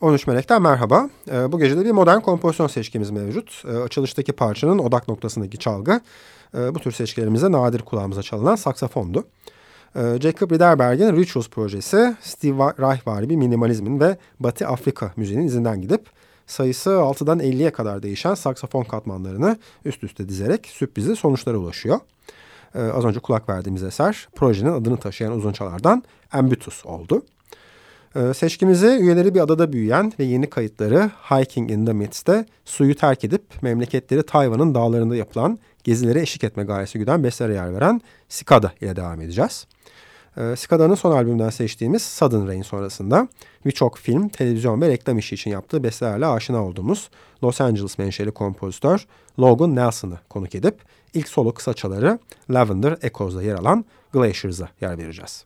13 Melek'ten merhaba. Ee, bu gece de bir modern kompozisyon seçkimiz mevcut. Ee, açılıştaki parçanın odak noktasındaki çalgı e, bu tür seçkilerimizde nadir kulağımıza çalınan saksafondu. Ee, Jacob Riederberg'in Rituals projesi Steve Reich var bir minimalizmin ve Batı Afrika müziğinin izinden gidip sayısı 6'dan 50'ye kadar değişen saksafon katmanlarını üst üste dizerek sürprizi sonuçlara ulaşıyor. Az önce kulak verdiğimiz eser projenin adını taşıyan uzunçalardan Ambitus oldu. Ee, seçkimizi üyeleri bir adada büyüyen ve yeni kayıtları Hiking in the Midst'te suyu terk edip memleketleri Tayvan'ın dağlarında yapılan gezilere eşlik etme gayesi güden bestlere yer veren Sikada ile devam edeceğiz. Ee, Sikada'nın son albümünden seçtiğimiz Sudden Rain sonrasında birçok film, televizyon ve reklam işi için yaptığı bestelerle aşina olduğumuz Los Angeles menşeli kompozitör Logan Nelson'ı konuk edip ilk solo kısaçaları Lavender Echoes'da yer alan Glaciers'a yer vereceğiz.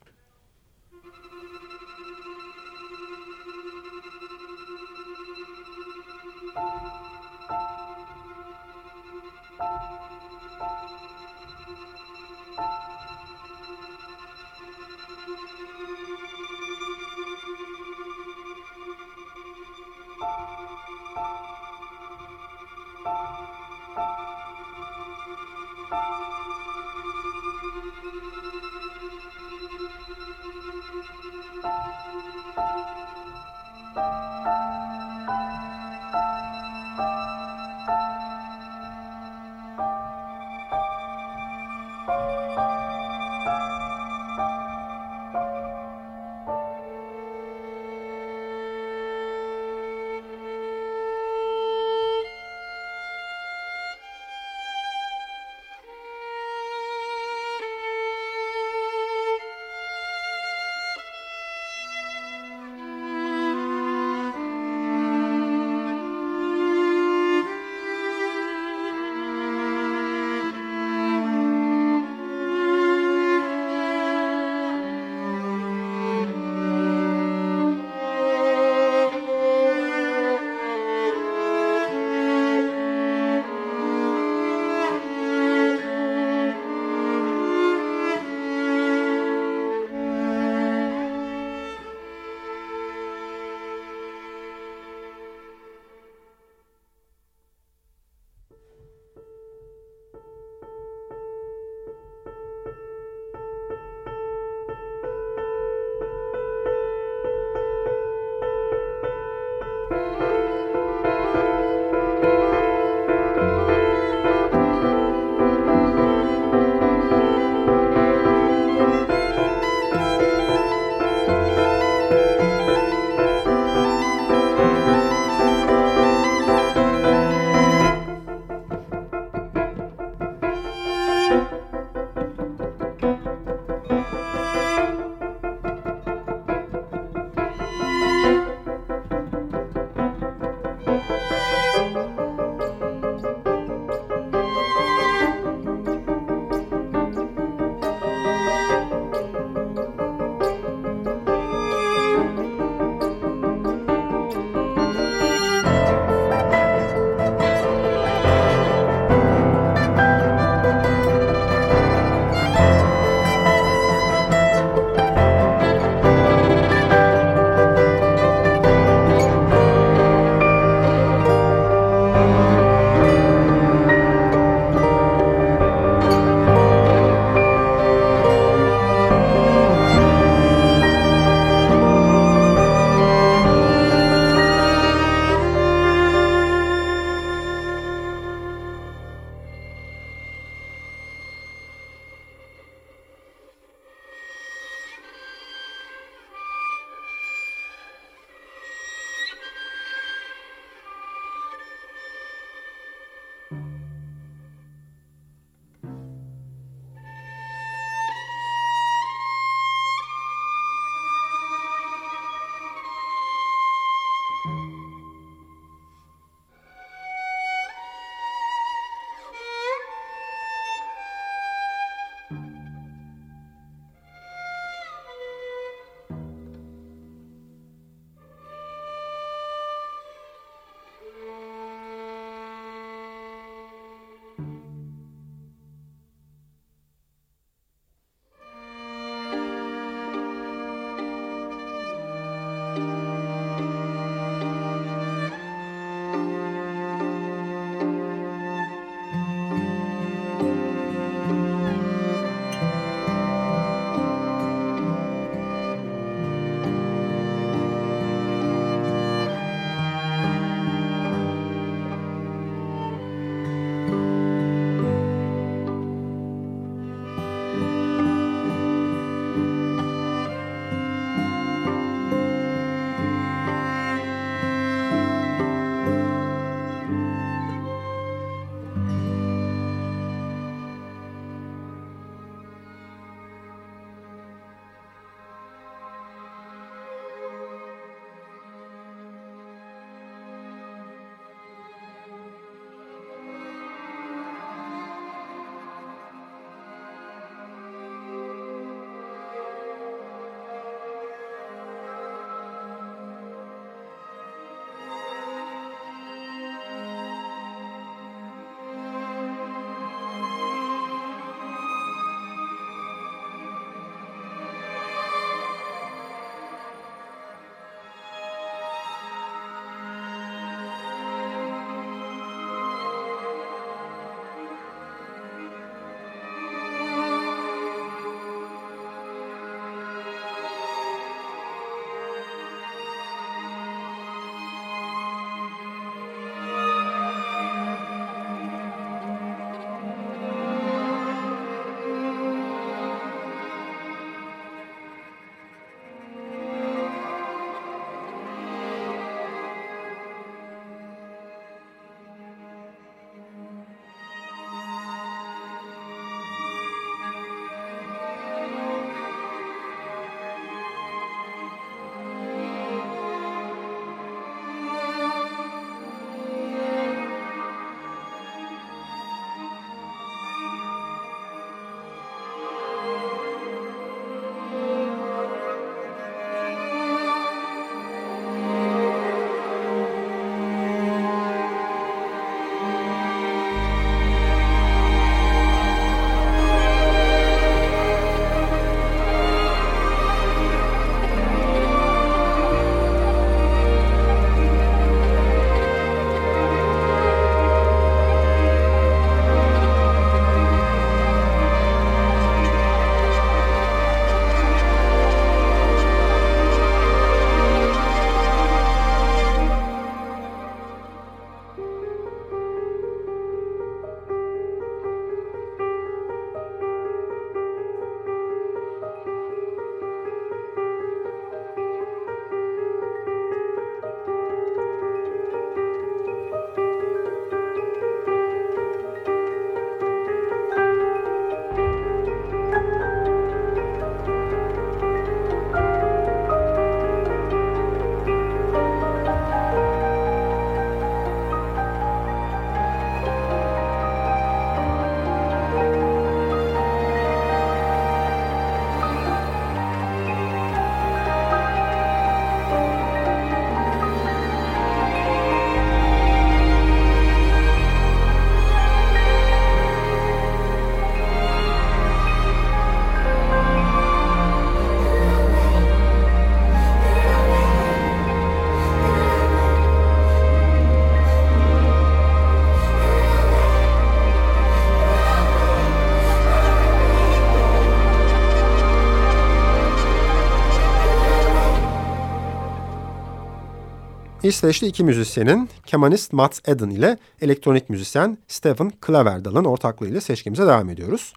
İsveçli iki müzisyenin kemanist Mats Eden ile elektronik müzisyen Stephen Klaverdal'ın ortaklığıyla seçkimize devam ediyoruz.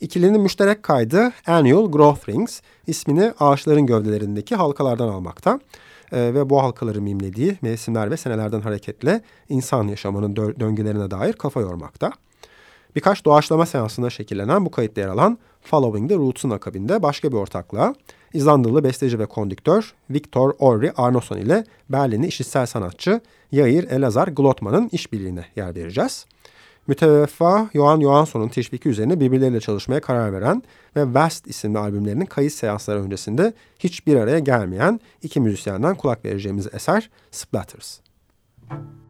İkilinin müşterek kaydı Annual Growth Rings ismini ağaçların gövdelerindeki halkalardan almakta e, ve bu halkaları mimlediği mevsimler ve senelerden hareketle insan yaşamının dö döngülerine dair kafa yormakta. Birkaç doğaçlama seansında şekillenen bu kayıtta yer alan Following the Roots'un akabinde başka bir ortaklığa İzlandalı besteci ve kondüktör Viktor Orri Arnoson ile Berlinli işitsel sanatçı Yair Elazar Glotman'ın işbirliğine yer vereceğiz. Müteveffa Johan Johansson'un teşviki üzerine birbirleriyle çalışmaya karar veren ve West isimli albümlerinin kayıt seansları öncesinde hiçbir araya gelmeyen iki müzisyenden kulak vereceğimiz eser Splatters. Müzik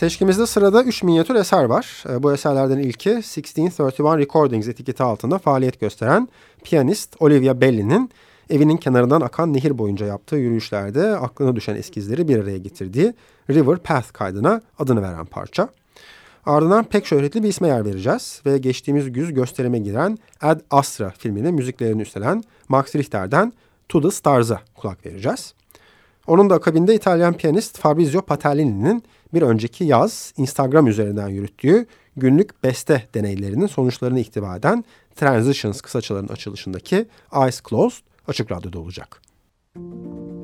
Seçkimizde sırada 3 minyatür eser var. Ee, bu eserlerden ilki 1631 Recordings etiketi altında faaliyet gösteren piyanist Olivia Belli'nin evinin kenarından akan nehir boyunca yaptığı yürüyüşlerde aklına düşen eskizleri bir araya getirdiği River Path kaydına adını veren parça. Ardından pek şöhretli bir isme yer vereceğiz ve geçtiğimiz güz gösterime giren Ad Astra filminin müziklerini üstlenen Max Richter'den To The Stars'a kulak vereceğiz. Onun da akabinde İtalyan piyanist Fabrizio Patellini'nin bir önceki yaz Instagram üzerinden yürüttüğü günlük beste deneylerinin sonuçlarını ihtiva eden Transitions kısaçalarının açılışındaki Eyes Closed açık radyoda olacak. Müzik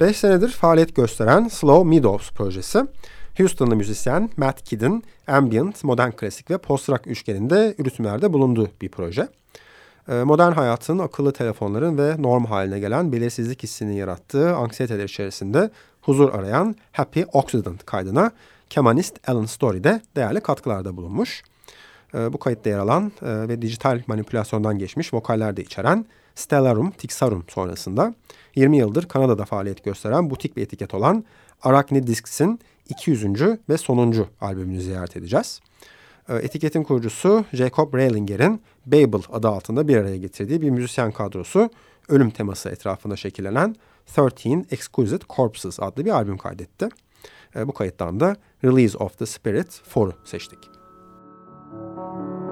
5 senedir faaliyet gösteren Slow Meadows projesi, Houston'lı müzisyen Matt Kidd'in ambient, modern klasik ve post-rock üçgeninde üretimlerde bulunduğu bir proje. Ee, modern hayatın, akıllı telefonların ve norm haline gelen belirsizlik hissini yarattığı anksiyeteler içerisinde huzur arayan Happy Occident kaydına kemanist Alan Story de değerli katkılarda bulunmuş. Ee, bu kayıtta yer alan e, ve dijital manipülasyondan geçmiş vokaller de içeren Stellarum Tixarum sonrasında 20 yıldır Kanada'da faaliyet gösteren butik bir etiket olan Arachne Discs'in 200. ve sonuncu albümünü ziyaret edeceğiz. Ee, etiketin kurucusu Jacob Raylinger'in Babel adı altında bir araya getirdiği bir müzisyen kadrosu ölüm teması etrafında şekillenen 13 Exquisite Corpses adlı bir albüm kaydetti. Ee, bu kayıttan da Release of the Spirit 4'u seçtik. passengers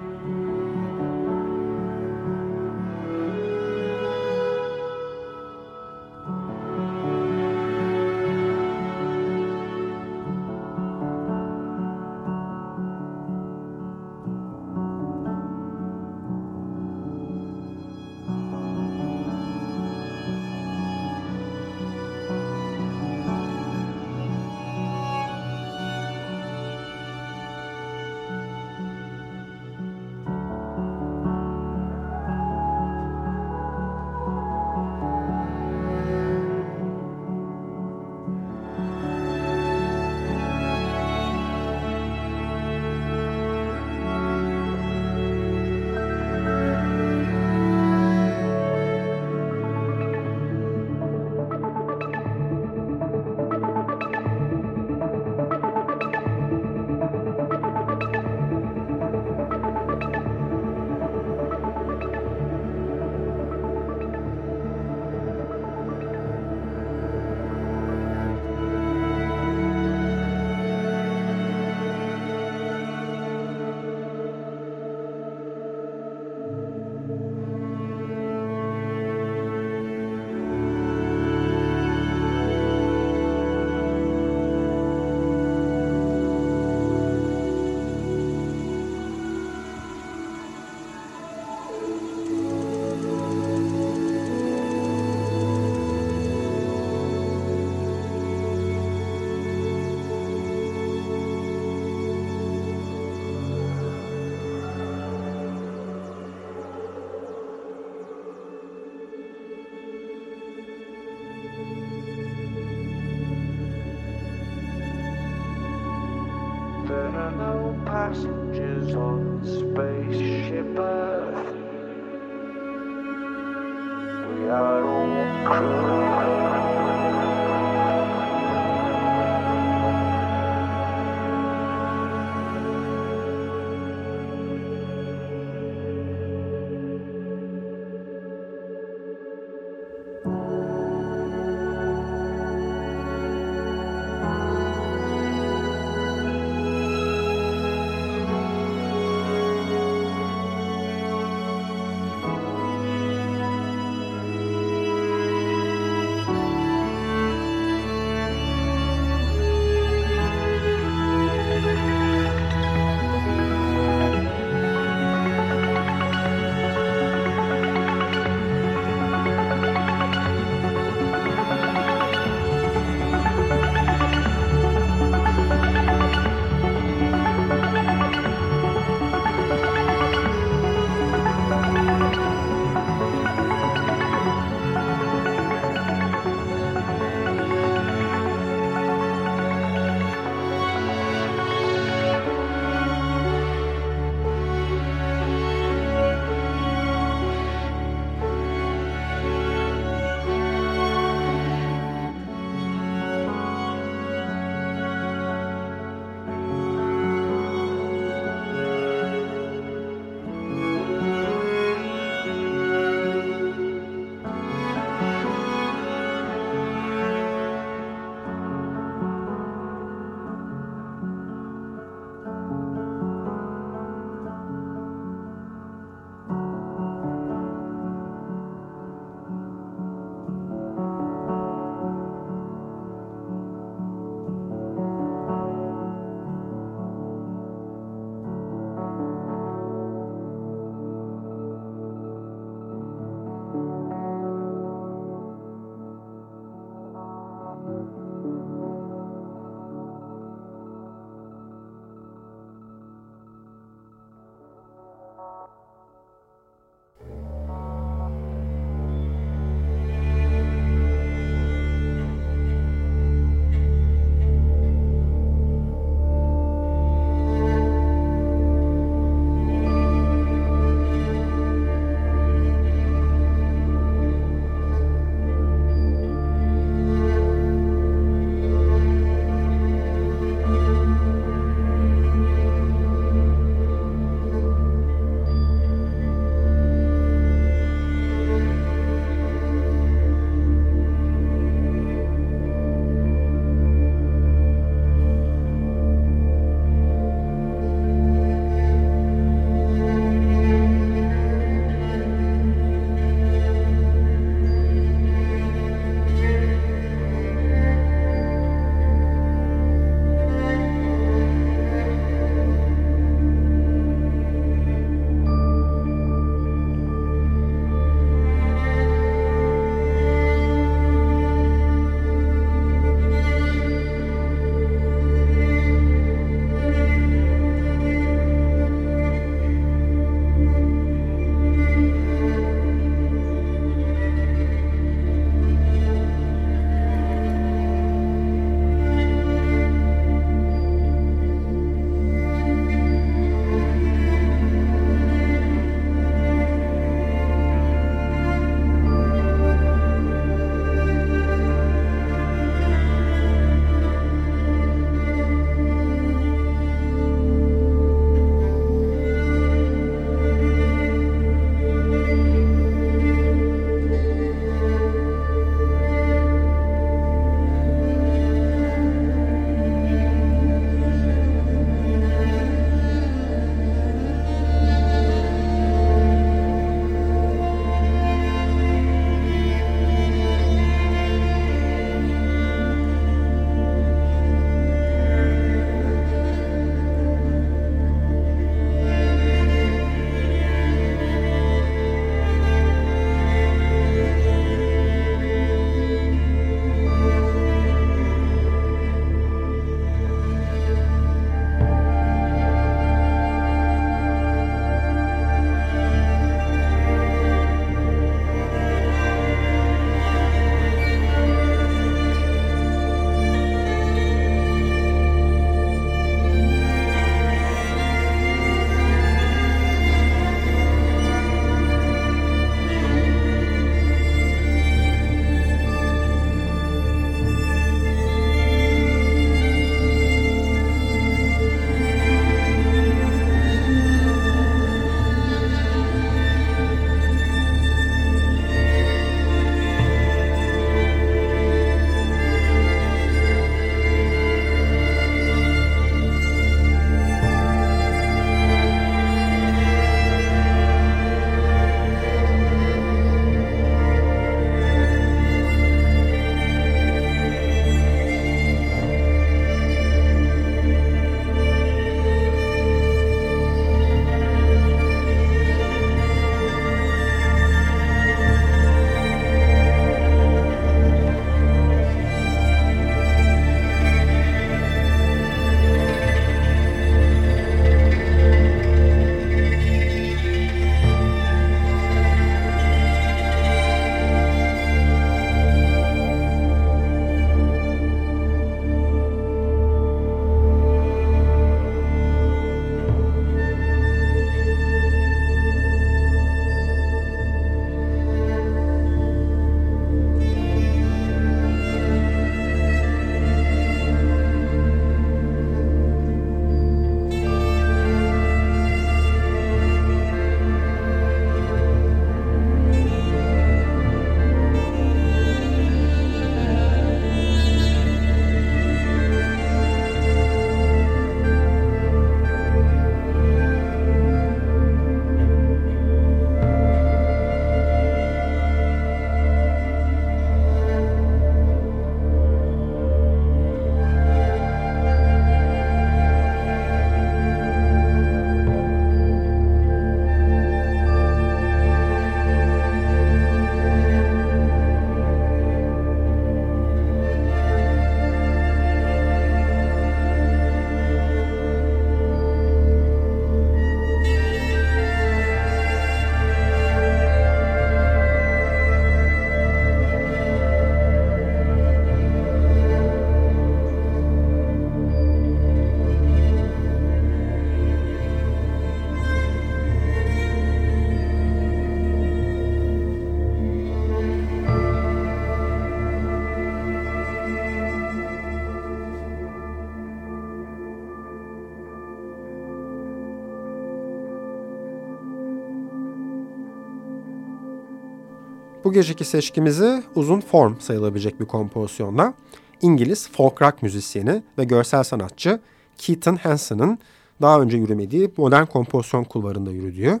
Bu geceki seçkimizi uzun form sayılabilecek bir kompozisyonla İngiliz folk rock müzisyeni ve görsel sanatçı Keaton Hansen'ın daha önce yürümediği modern kompozisyon kulvarında yürüdüğü,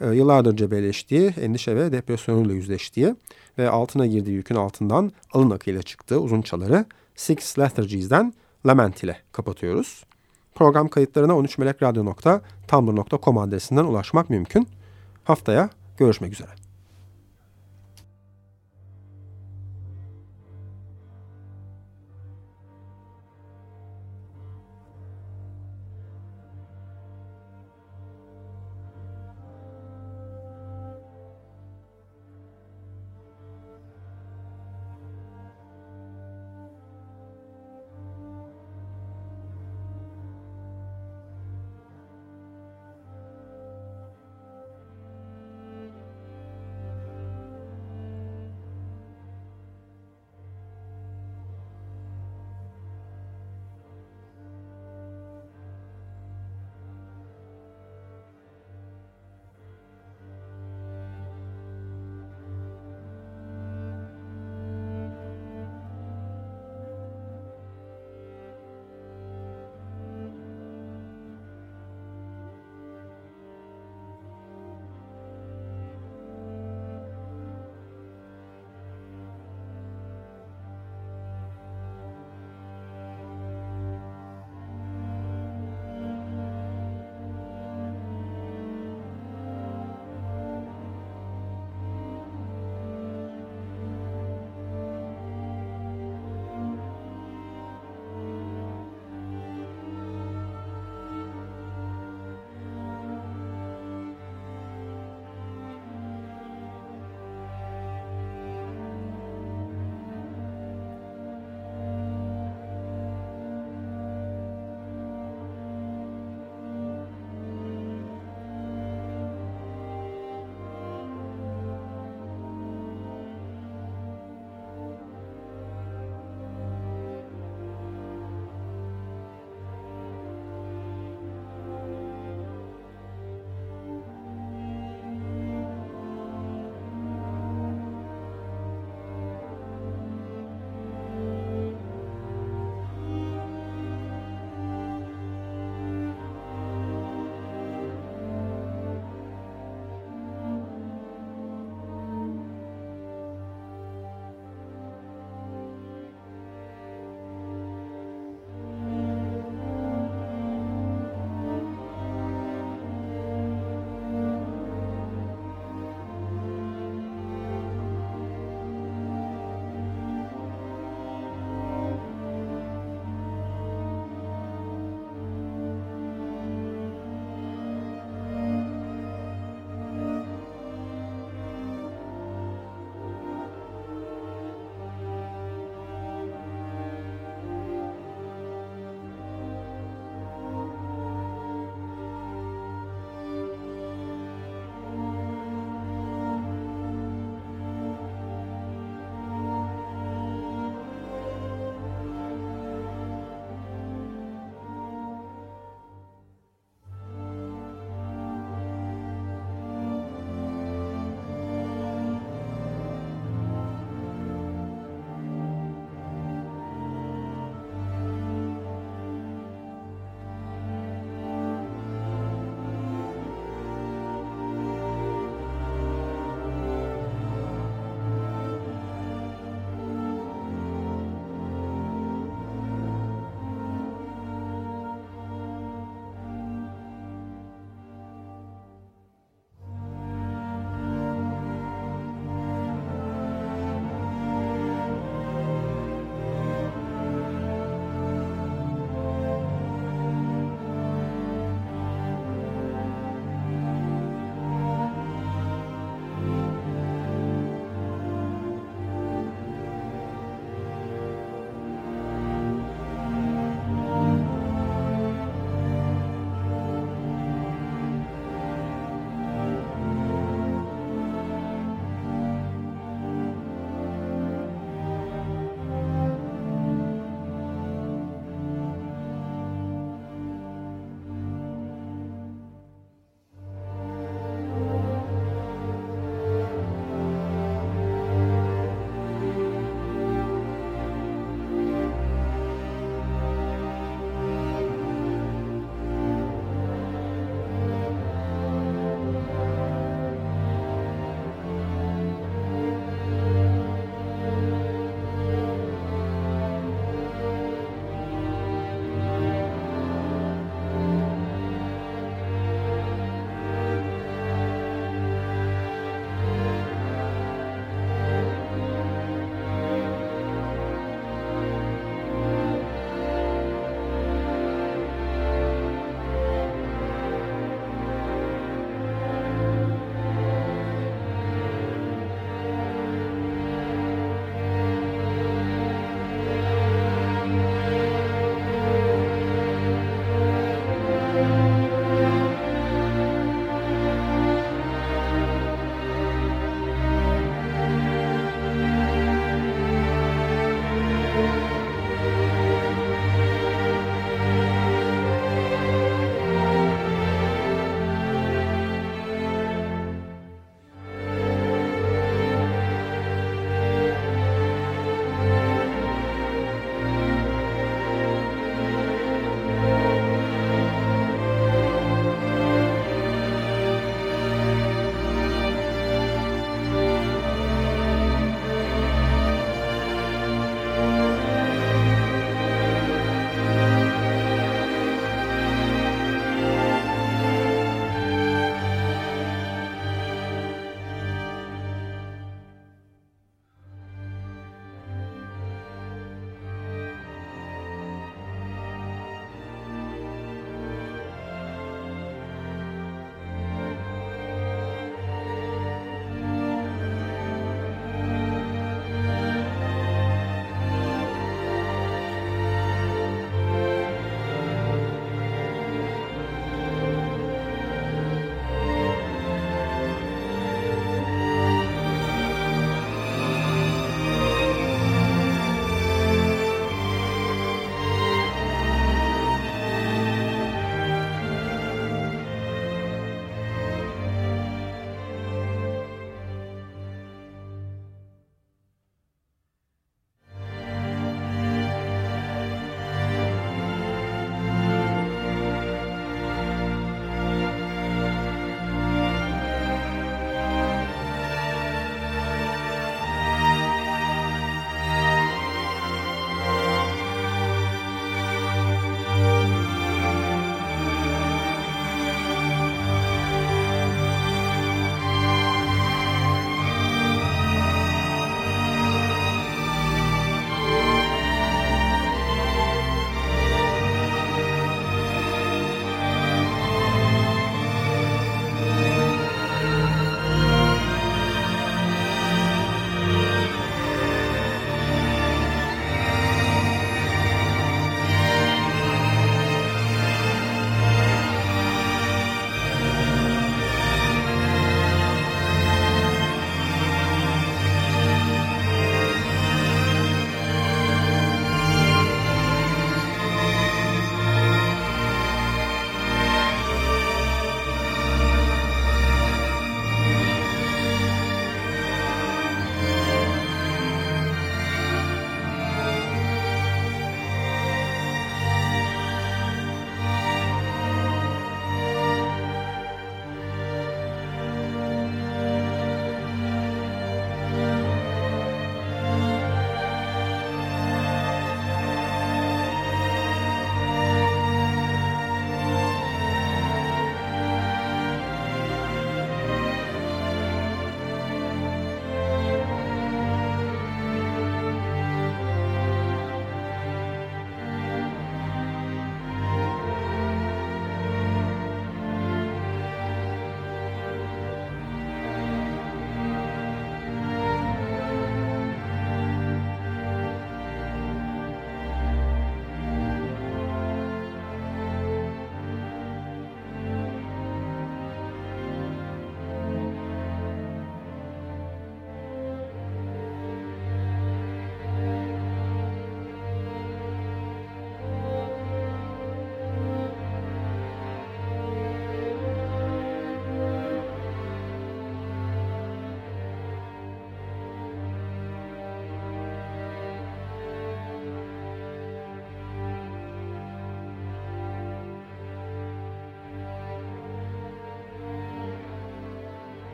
e, yıllardır cebelleştiği, endişe ve depresyonuyla yüzleştiği ve altına girdiği yükün altından alın akıyla çıktığı uzun çaları Six Lethargies'den Lament ile kapatıyoruz. Program kayıtlarına 13melekradyo.tumblr.com adresinden ulaşmak mümkün. Haftaya görüşmek üzere.